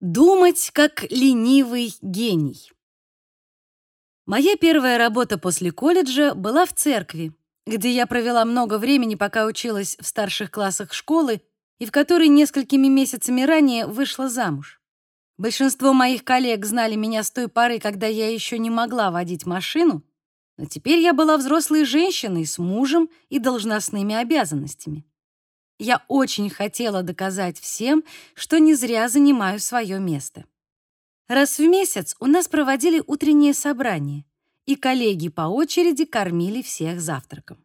Думать как ленивый гений. Моя первая работа после колледжа была в церкви, где я провела много времени, пока училась в старших классах школы и в которой несколькими месяцами ранее вышла замуж. Большинство моих коллег знали меня с той поры, когда я еще не могла водить машину, но теперь я была взрослой женщиной с мужем и должностными обязанностями. Я очень хотела доказать всем, что не зря занимаю свое место. Раз в месяц у нас проводили утреннее собрание, и коллеги по очереди кормили всех завтраком.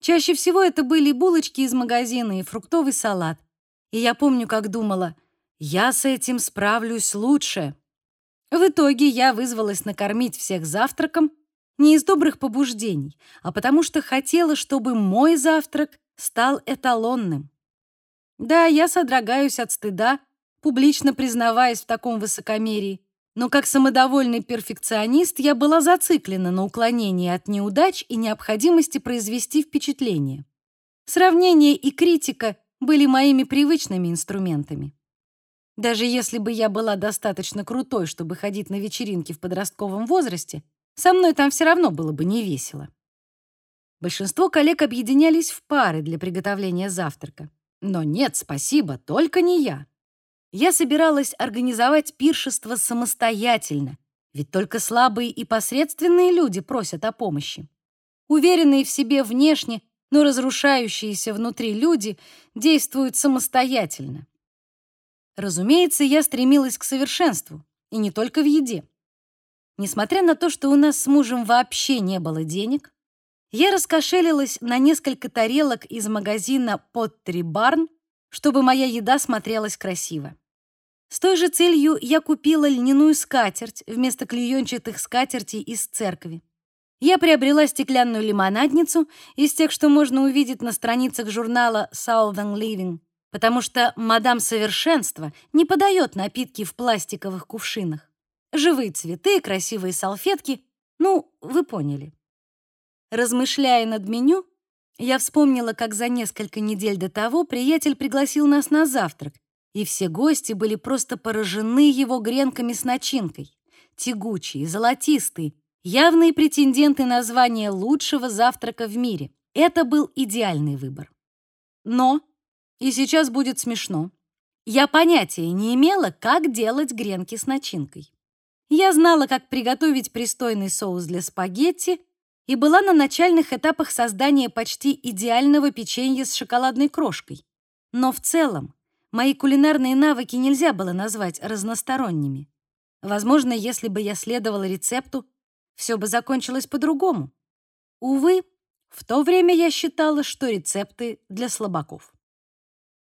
Чаще всего это были булочки из магазина и фруктовый салат. И я помню, как думала, я с этим справлюсь лучше. В итоге я вызвалась накормить всех завтраком не из добрых побуждений, а потому что хотела, чтобы мой завтрак стал эталонным. Да, я содрогаюсь от стыда, публично признаваясь в таком высокомерии, но как самодовольный перфекционист я была зациклена на уклонении от неудач и необходимости произвести впечатление. Сравнение и критика были моими привычными инструментами. Даже если бы я была достаточно крутой, чтобы ходить на вечеринки в подростковом возрасте, со мной там все равно было бы не весело. Большинство коллег объединялись в пары для приготовления завтрака. Но нет, спасибо, только не я. Я собиралась организовать пиршество самостоятельно, ведь только слабые и посредственные люди просят о помощи. Уверенные в себе внешне, но разрушающиеся внутри люди действуют самостоятельно. Разумеется, я стремилась к совершенству, и не только в еде. Несмотря на то, что у нас с мужем вообще не было денег, я раскошелилась на несколько тарелок из магазина Pottery Barn, чтобы моя еда смотрелась красиво. С той же целью я купила льняную скатерть вместо клеенчатых скатертей из церкви. Я приобрела стеклянную лимонадницу из тех, что можно увидеть на страницах журнала Southern Living, потому что мадам совершенства не подает напитки в пластиковых кувшинах. Живые цветы, красивые салфетки, ну, вы поняли. Размышляя над меню, я вспомнила, как за несколько недель до того приятель пригласил нас на завтрак, и все гости были просто поражены его гренками с начинкой. Тягучие, золотистые, явные претенденты на звание лучшего завтрака в мире. Это был идеальный выбор. Но, и сейчас будет смешно, я понятия не имела, как делать гренки с начинкой. Я знала, как приготовить пристойный соус для спагетти, и была на начальных этапах создания почти идеального печенья с шоколадной крошкой. Но в целом мои кулинарные навыки нельзя было назвать разносторонними. Возможно, если бы я следовала рецепту, все бы закончилось по-другому. Увы, в то время я считала, что рецепты для слабаков.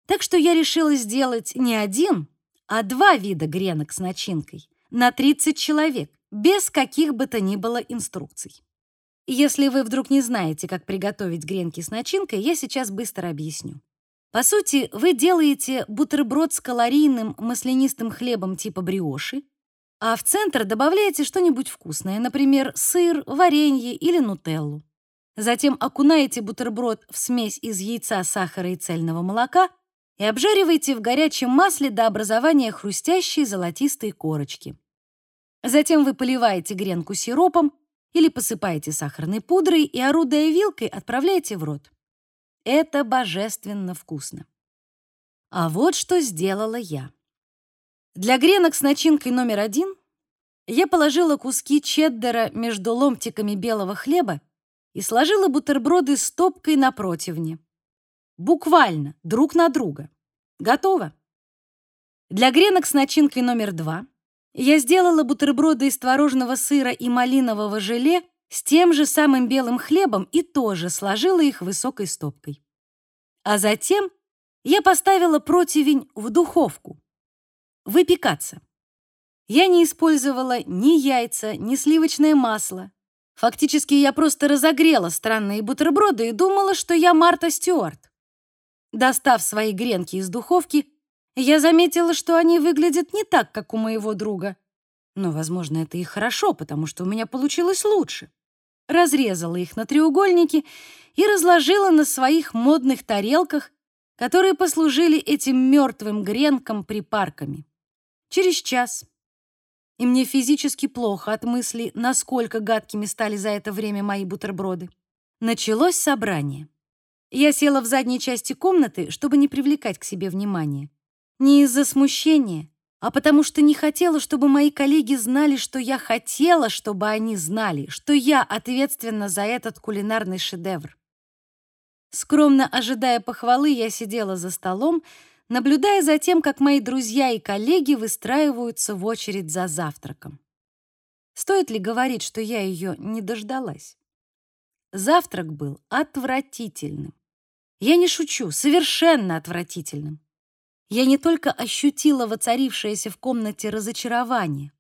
Так что я решила сделать не один, а два вида гренок с начинкой на 30 человек, без каких бы то ни было инструкций. Если вы вдруг не знаете, как приготовить гренки с начинкой, я сейчас быстро объясню. По сути, вы делаете бутерброд с калорийным маслянистым хлебом типа бриоши, а в центр добавляете что-нибудь вкусное, например, сыр, варенье или нутеллу. Затем окунаете бутерброд в смесь из яйца, сахара и цельного молока и обжариваете в горячем масле до образования хрустящей золотистой корочки. Затем вы поливаете гренку сиропом или посыпаете сахарной пудрой и, орудуя вилкой, отправляете в рот. Это божественно вкусно. А вот что сделала я. Для гренок с начинкой номер один я положила куски чеддера между ломтиками белого хлеба и сложила бутерброды стопкой на противне. Буквально, друг на друга. Готово. Для гренок с начинкой номер два я сделала бутерброды из творожного сыра и малинового желе с тем же самым белым хлебом и тоже сложила их высокой стопкой. А затем я поставила противень в духовку. Выпекаться. Я не использовала ни яйца, ни сливочное масло. Фактически я просто разогрела странные бутерброды и думала, что я Марта Стюарт. Достав свои гренки из духовки, я заметила, что они выглядят не так, как у моего друга. Но, возможно, это и хорошо, потому что у меня получилось лучше. Разрезала их на треугольники и разложила на своих модных тарелках, которые послужили этим мертвым гренкам припарками. Через час. И мне физически плохо от мысли, насколько гадкими стали за это время мои бутерброды. Началось собрание. Я села в задней части комнаты, чтобы не привлекать к себе внимания. Не из-за смущения, а потому что не хотела, чтобы мои коллеги знали, что я хотела, чтобы они знали, что я ответственна за этот кулинарный шедевр. Скромно ожидая похвалы, я сидела за столом, наблюдая за тем, как мои друзья и коллеги выстраиваются в очередь за завтраком. Стоит ли говорить, что я ее не дождалась? Завтрак был отвратительным. Я не шучу, совершенно отвратительным. Я не только ощутила воцарившееся в комнате разочарование,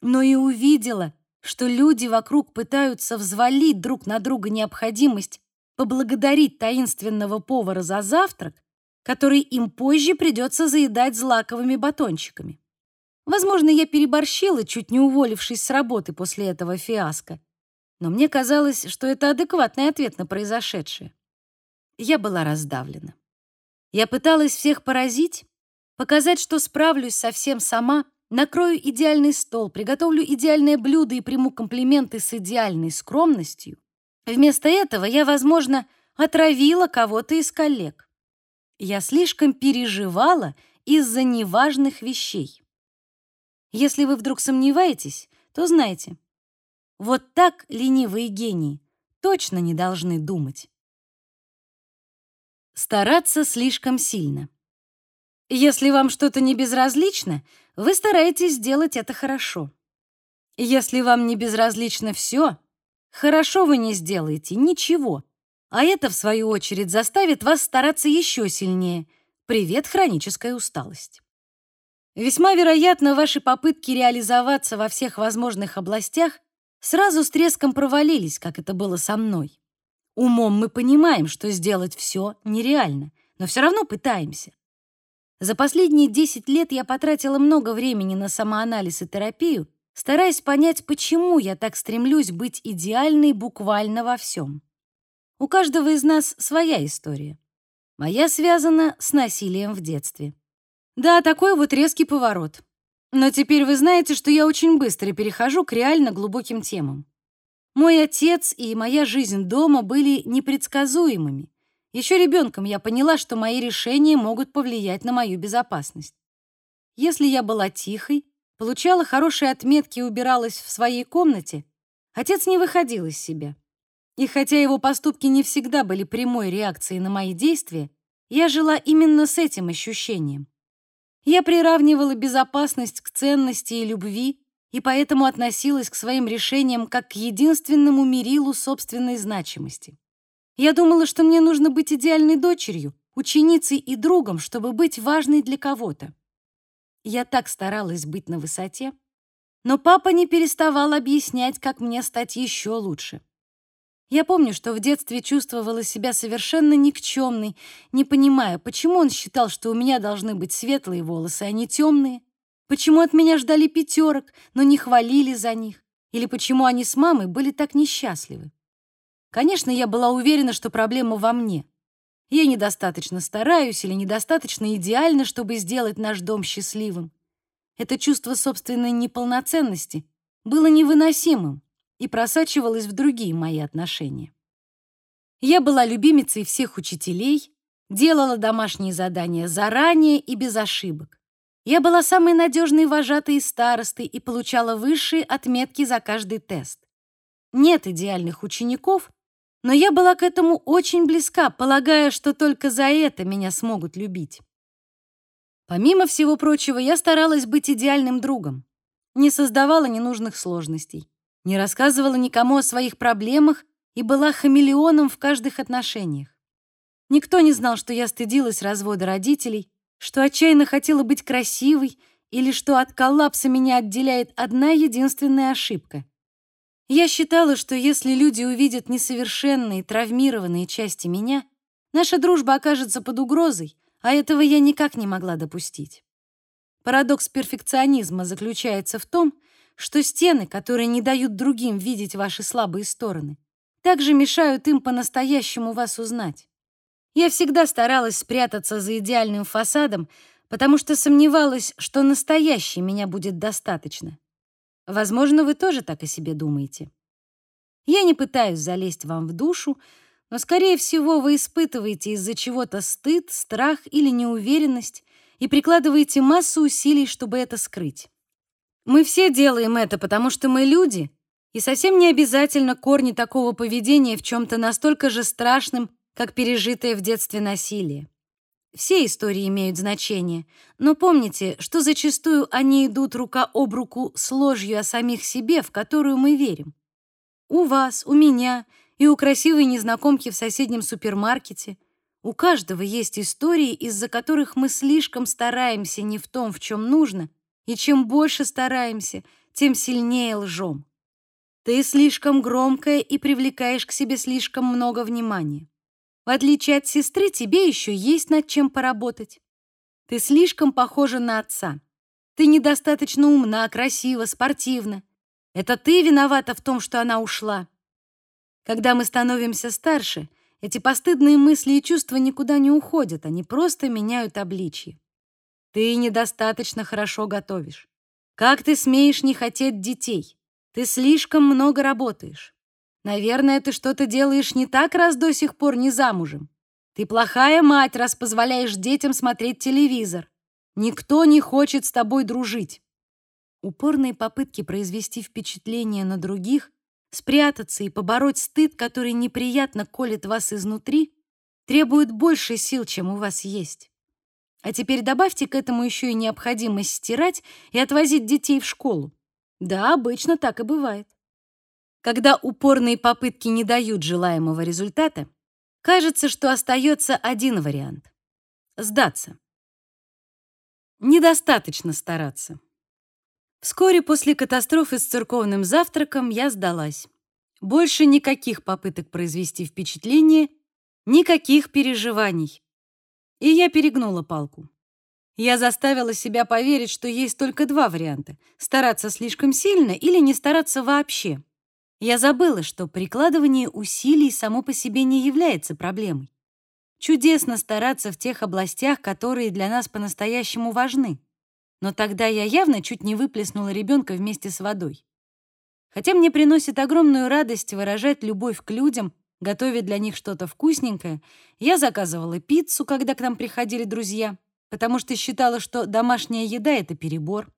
но и увидела, что люди вокруг пытаются взвалить друг на друга необходимость поблагодарить таинственного повара за завтрак, который им позже придется заедать злаковыми батончиками. Возможно, я переборщила, чуть не уволившись с работы после этого фиаско, но мне казалось, что это адекватный ответ на произошедшее. Я была раздавлена. Я пыталась всех поразить, показать, что справлюсь совсем сама, накрою идеальный стол, приготовлю идеальное блюдо и приму комплименты с идеальной скромностью. Вместо этого я, возможно, отравила кого-то из коллег. Я слишком переживала из-за неважных вещей. Если вы вдруг сомневаетесь, то знайте, вот так ленивые гении точно не должны думать. Стараться слишком сильно. Если вам что-то не безразлично, вы стараетесь сделать это хорошо. Если вам не безразлично все, хорошо вы не сделаете ничего, а это, в свою очередь, заставит вас стараться еще сильнее. Привет, хроническая усталость. Весьма вероятно, ваши попытки реализоваться во всех возможных областях сразу с треском провалились, как это было со мной. Умом мы понимаем, что сделать все нереально, но все равно пытаемся. За последние 10 лет я потратила много времени на самоанализ и терапию, стараясь понять, почему я так стремлюсь быть идеальной буквально во всем. У каждого из нас своя история. Моя связана с насилием в детстве. Да, такой вот резкий поворот. Но теперь вы знаете, что я очень быстро перехожу к реально глубоким темам. Мой отец и моя жизнь дома были непредсказуемыми. Еще ребенком я поняла, что мои решения могут повлиять на мою безопасность. Если я была тихой, получала хорошие отметки и убиралась в своей комнате, отец не выходил из себя. И хотя его поступки не всегда были прямой реакцией на мои действия, я жила именно с этим ощущением. Я приравнивала безопасность к ценности и любви, и поэтому относилась к своим решениям как к единственному мерилу собственной значимости. Я думала, что мне нужно быть идеальной дочерью, ученицей и другом, чтобы быть важной для кого-то. Я так старалась быть на высоте, но папа не переставал объяснять, как мне стать еще лучше. Я помню, что в детстве чувствовала себя совершенно никчемной, не понимая, почему он считал, что у меня должны быть светлые волосы, а не темные, Почему от меня ждали пятерок, но не хвалили за них? Или почему они с мамой были так несчастливы? Конечно, я была уверена, что проблема во мне. Я недостаточно стараюсь или недостаточно идеально, чтобы сделать наш дом счастливым. Это чувство собственной неполноценности было невыносимым и просачивалось в другие мои отношения. Я была любимицей всех учителей, делала домашние задания заранее и без ошибок. Я была самой надежной вожатой из старосты и получала высшие отметки за каждый тест. Нет идеальных учеников, но я была к этому очень близка, полагая, что только за это меня смогут любить. Помимо всего прочего, я старалась быть идеальным другом. Не создавала ненужных сложностей, не рассказывала никому о своих проблемах и была хамелеоном в каждых отношениях. Никто не знал, что я стыдилась развода родителей, что отчаянно хотела быть красивой или что от коллапса меня отделяет одна единственная ошибка. Я считала, что если люди увидят несовершенные, травмированные части меня, наша дружба окажется под угрозой, а этого я никак не могла допустить. Парадокс перфекционизма заключается в том, что стены, которые не дают другим видеть ваши слабые стороны, также мешают им по-настоящему вас узнать. Я всегда старалась спрятаться за идеальным фасадом, потому что сомневалась, что настоящей меня будет достаточно. Возможно, вы тоже так о себе думаете. Я не пытаюсь залезть вам в душу, но, скорее всего, вы испытываете из-за чего-то стыд, страх или неуверенность и прикладываете массу усилий, чтобы это скрыть. Мы все делаем это, потому что мы люди, и совсем не обязательно корни такого поведения в чем-то настолько же страшном, как пережитое в детстве насилие. Все истории имеют значение, но помните, что зачастую они идут рука об руку с ложью о самих себе, в которую мы верим. У вас, у меня и у красивой незнакомки в соседнем супермаркете у каждого есть истории, из-за которых мы слишком стараемся не в том, в чем нужно, и чем больше стараемся, тем сильнее лжем. Ты слишком громкая и привлекаешь к себе слишком много внимания. В отличие от сестры, тебе еще есть над чем поработать. Ты слишком похожа на отца. Ты недостаточно умна, красива, спортивна. Это ты виновата в том, что она ушла. Когда мы становимся старше, эти постыдные мысли и чувства никуда не уходят, они просто меняют обличье. Ты недостаточно хорошо готовишь. Как ты смеешь не хотеть детей? Ты слишком много работаешь. Наверное, ты что-то делаешь не так, раз до сих пор не замужем. Ты плохая мать, раз позволяешь детям смотреть телевизор. Никто не хочет с тобой дружить. Упорные попытки произвести впечатление на других, спрятаться и побороть стыд, который неприятно колет вас изнутри, требуют больше сил, чем у вас есть. А теперь добавьте к этому еще и необходимость стирать и отвозить детей в школу. Да, обычно так и бывает. Когда упорные попытки не дают желаемого результата, кажется, что остается один вариант — сдаться. Недостаточно стараться. Вскоре после катастрофы с церковным завтраком я сдалась. Больше никаких попыток произвести впечатление, никаких переживаний. И я перегнула палку. Я заставила себя поверить, что есть только два варианта — стараться слишком сильно или не стараться вообще. Я забыла, что прикладывание усилий само по себе не является проблемой. Чудесно стараться в тех областях, которые для нас по-настоящему важны. Но тогда я явно чуть не выплеснула ребенка вместе с водой. Хотя мне приносит огромную радость выражать любовь к людям, готовить для них что-то вкусненькое, я заказывала пиццу, когда к нам приходили друзья, потому что считала, что домашняя еда — это перебор.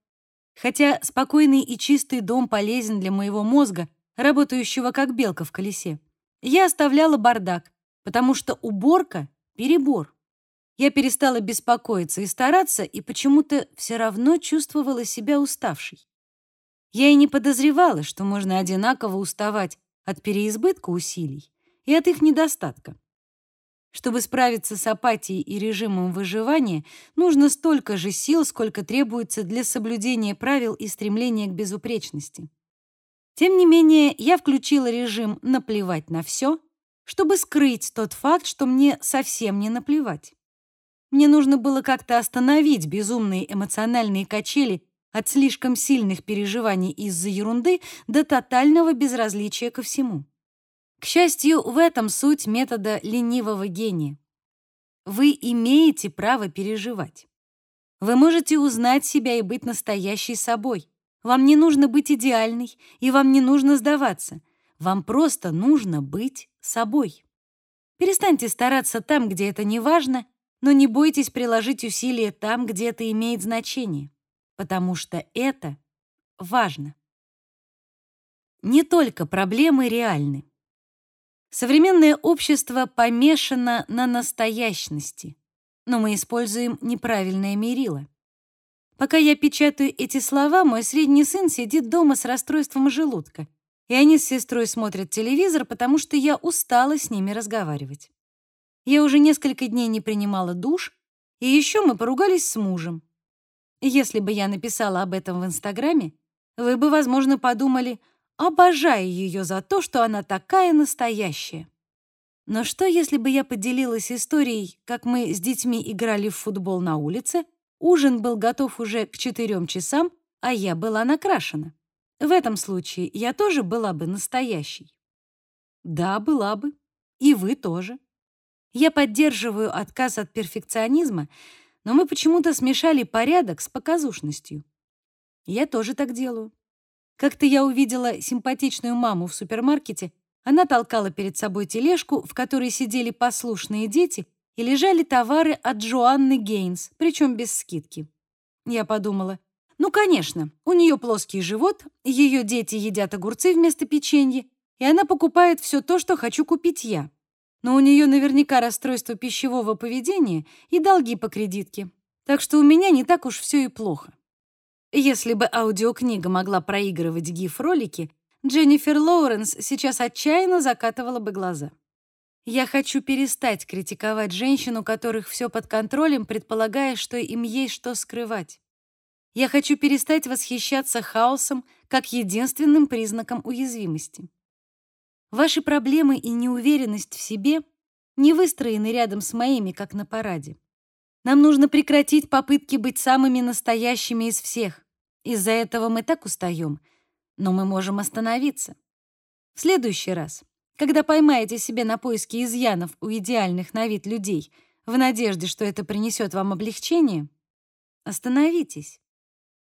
Хотя спокойный и чистый дом полезен для моего мозга, работающего как белка в колесе. Я оставляла бардак, потому что уборка — перебор. Я перестала беспокоиться и стараться, и почему-то все равно чувствовала себя уставшей. Я и не подозревала, что можно одинаково уставать от переизбытка усилий и от их недостатка. Чтобы справиться с апатией и режимом выживания, нужно столько же сил, сколько требуется для соблюдения правил и стремления к безупречности. Тем не менее, я включила режим «наплевать на все», чтобы скрыть тот факт, что мне совсем не наплевать. Мне нужно было как-то остановить безумные эмоциональные качели от слишком сильных переживаний из-за ерунды до тотального безразличия ко всему. К счастью, в этом суть метода ленивого гения. Вы имеете право переживать. Вы можете узнать себя и быть настоящей собой. Вам не нужно быть идеальной, и вам не нужно сдаваться. Вам просто нужно быть собой. Перестаньте стараться там, где это не важно, но не бойтесь приложить усилия там, где это имеет значение, потому что это важно. Не только проблемы реальны. Современное общество помешано на настоящности, но мы используем неправильное мерило. Пока я печатаю эти слова, мой средний сын сидит дома с расстройством желудка, и они с сестрой смотрят телевизор, потому что я устала с ними разговаривать. Я уже несколько дней не принимала душ, и еще мы поругались с мужем. Если бы я написала об этом в Инстаграме, вы бы, возможно, подумали, обожаю ее за то, что она такая настоящая. Но что, если бы я поделилась историей, как мы с детьми играли в футбол на улице, Ужин был готов уже к четырем часам, а я была накрашена. В этом случае я тоже была бы настоящей. Да, была бы. И вы тоже. Я поддерживаю отказ от перфекционизма, Но мы почему-то смешали порядок с показушностью. Я тоже так делаю. Как-то я увидела симпатичную маму в супермаркете. Она толкала перед собой тележку, в которой сидели послушные дети, и лежали товары от Джоанны Гейнс, причем без скидки. Я подумала, ну, конечно, у нее плоский живот, ее дети едят огурцы вместо печенья, и она покупает все то, что хочу купить я. Но у нее наверняка расстройство пищевого поведения и долги по кредитке. Так что у меня не так уж все и плохо. Если бы аудиокнига могла проигрывать гиф-ролики, Дженнифер Лоуренс сейчас отчаянно закатывала бы глаза. Я хочу перестать критиковать женщин, у которых все под контролем, предполагая, что им есть что скрывать. Я хочу перестать восхищаться хаосом как единственным признаком уязвимости. Ваши проблемы и неуверенность в себе не выстроены рядом с моими, как на параде. Нам нужно прекратить попытки быть самыми настоящими из всех. Из-за этого мы так устаем, но мы можем остановиться. В следующий раз, когда поймаете себе на поиске изъянов у идеальных на вид людей в надежде, что это принесет вам облегчение, остановитесь.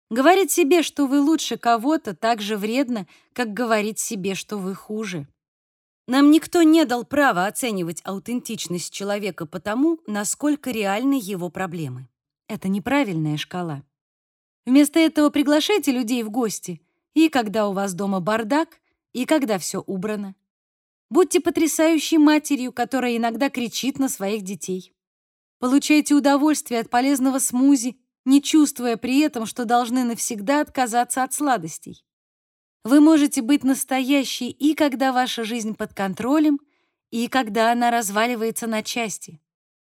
Говорить себе, что вы лучше кого-то, так же вредно, как говорить себе, что вы хуже. Нам никто не дал права оценивать аутентичность человека по тому, насколько реальны его проблемы. Это неправильная шкала. Вместо этого приглашайте людей в гости, и когда у вас дома бардак, и когда все убрано. Будьте потрясающей матерью, которая иногда кричит на своих детей. Получайте удовольствие от полезного смузи, не чувствуя при этом, что должны навсегда отказаться от сладостей. Вы можете быть настоящей и когда ваша жизнь под контролем, и когда она разваливается на части.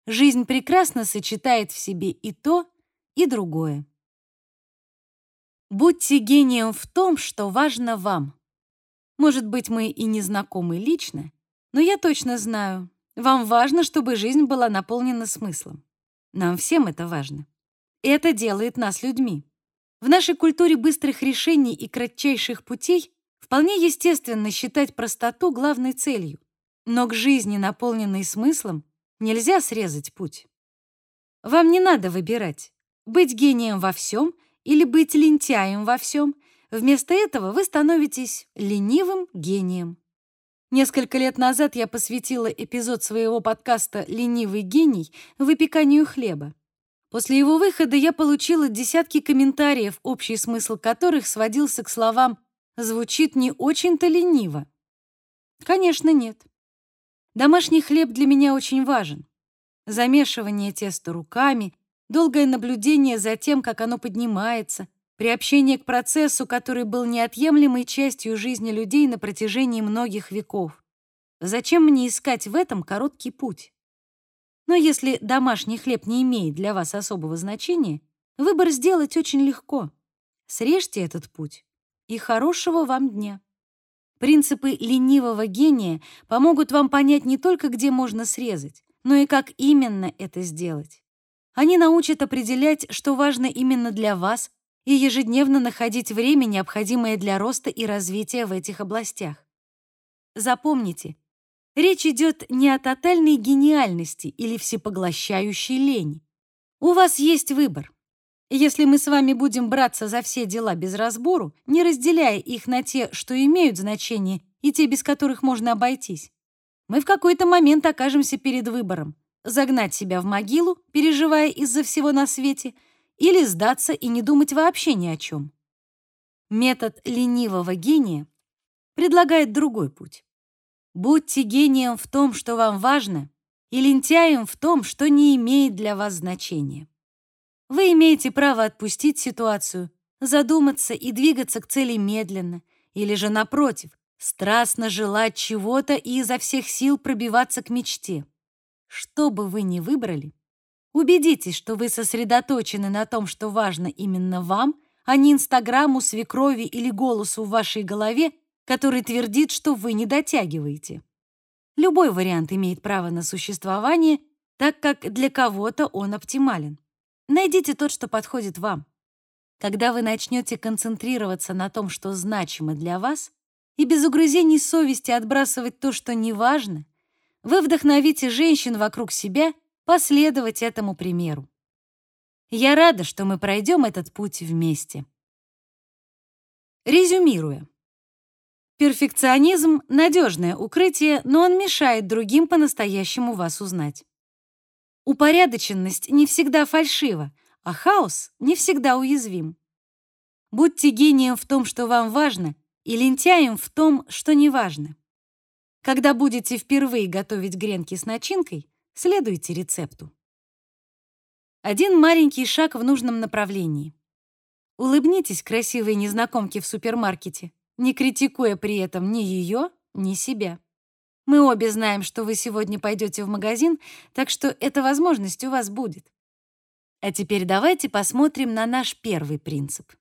Жизнь прекрасно сочетает в себе и то, и другое. Будьте гением в том, что важно вам. Может быть, мы и не знакомы лично, но я точно знаю, вам важно, чтобы жизнь была наполнена смыслом. Нам всем это важно. Это делает нас людьми. В нашей культуре быстрых решений и кратчайших путей вполне естественно считать простоту главной целью. Но к жизни, наполненной смыслом, нельзя срезать путь. Вам не надо выбирать, быть гением во всем или быть лентяем во всем. Вместо этого вы становитесь ленивым гением. Несколько лет назад я посвятила эпизод своего подкаста «Ленивый гений» выпеканию хлеба. После его выхода я получила десятки комментариев, общий смысл которых сводился к словам «звучит не очень-то лениво». Конечно, нет. Домашний хлеб для меня очень важен. Замешивание теста руками, долгое наблюдение за тем, как оно поднимается, приобщение к процессу, который был неотъемлемой частью жизни людей на протяжении многих веков. Зачем мне искать в этом короткий путь? Но если домашний хлеб не имеет для вас особого значения, выбор сделать очень легко. Срежьте этот путь. И хорошего вам дня. Принципы ленивого гения помогут вам понять не только, где можно срезать, но и как именно это сделать. Они научат определять, что важно именно для вас, и ежедневно находить время, необходимое для роста и развития в этих областях. Запомните, Речь идет не о тотальной гениальности или всепоглощающей лени. У вас есть выбор. Если мы с вами будем браться за все дела без разбору, не разделяя их на те, что имеют значение, и те, без которых можно обойтись, мы в какой-то момент окажемся перед выбором загнать себя в могилу, переживая из-за всего на свете, или сдаться и не думать вообще ни о чем. Метод ленивого гения предлагает другой путь. Будьте гением в том, что вам важно, и лентяем в том, что не имеет для вас значения. Вы имеете право отпустить ситуацию, задуматься и двигаться к цели медленно, или же, напротив, страстно желать чего-то и изо всех сил пробиваться к мечте. Что бы вы ни выбрали, убедитесь, что вы сосредоточены на том, что важно именно вам, а не Инстаграму, свекрови или голосу в вашей голове, который твердит, что вы не дотягиваете. Любой вариант имеет право на существование, так как для кого-то он оптимален. Найдите тот, что подходит вам. Когда вы начнете концентрироваться на том, что значимо для вас, и без угрызений совести отбрасывать то, что не важно, вы вдохновите женщин вокруг себя последовать этому примеру. Я рада, что мы пройдем этот путь вместе. Резюмируя. Перфекционизм — надежное укрытие, но он мешает другим по-настоящему вас узнать. Упорядоченность не всегда фальшива, а хаос не всегда уязвим. Будьте гением в том, что вам важно, и лентяем в том, что не важно. Когда будете впервые готовить гренки с начинкой, следуйте рецепту. Один маленький шаг в нужном направлении. Улыбнитесь красивой незнакомке в супермаркете, не критикуя при этом ни ее, ни себя. Мы обе знаем, что вы сегодня пойдете в магазин, так что эта возможность у вас будет. А теперь давайте посмотрим на наш первый принцип.